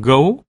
Go?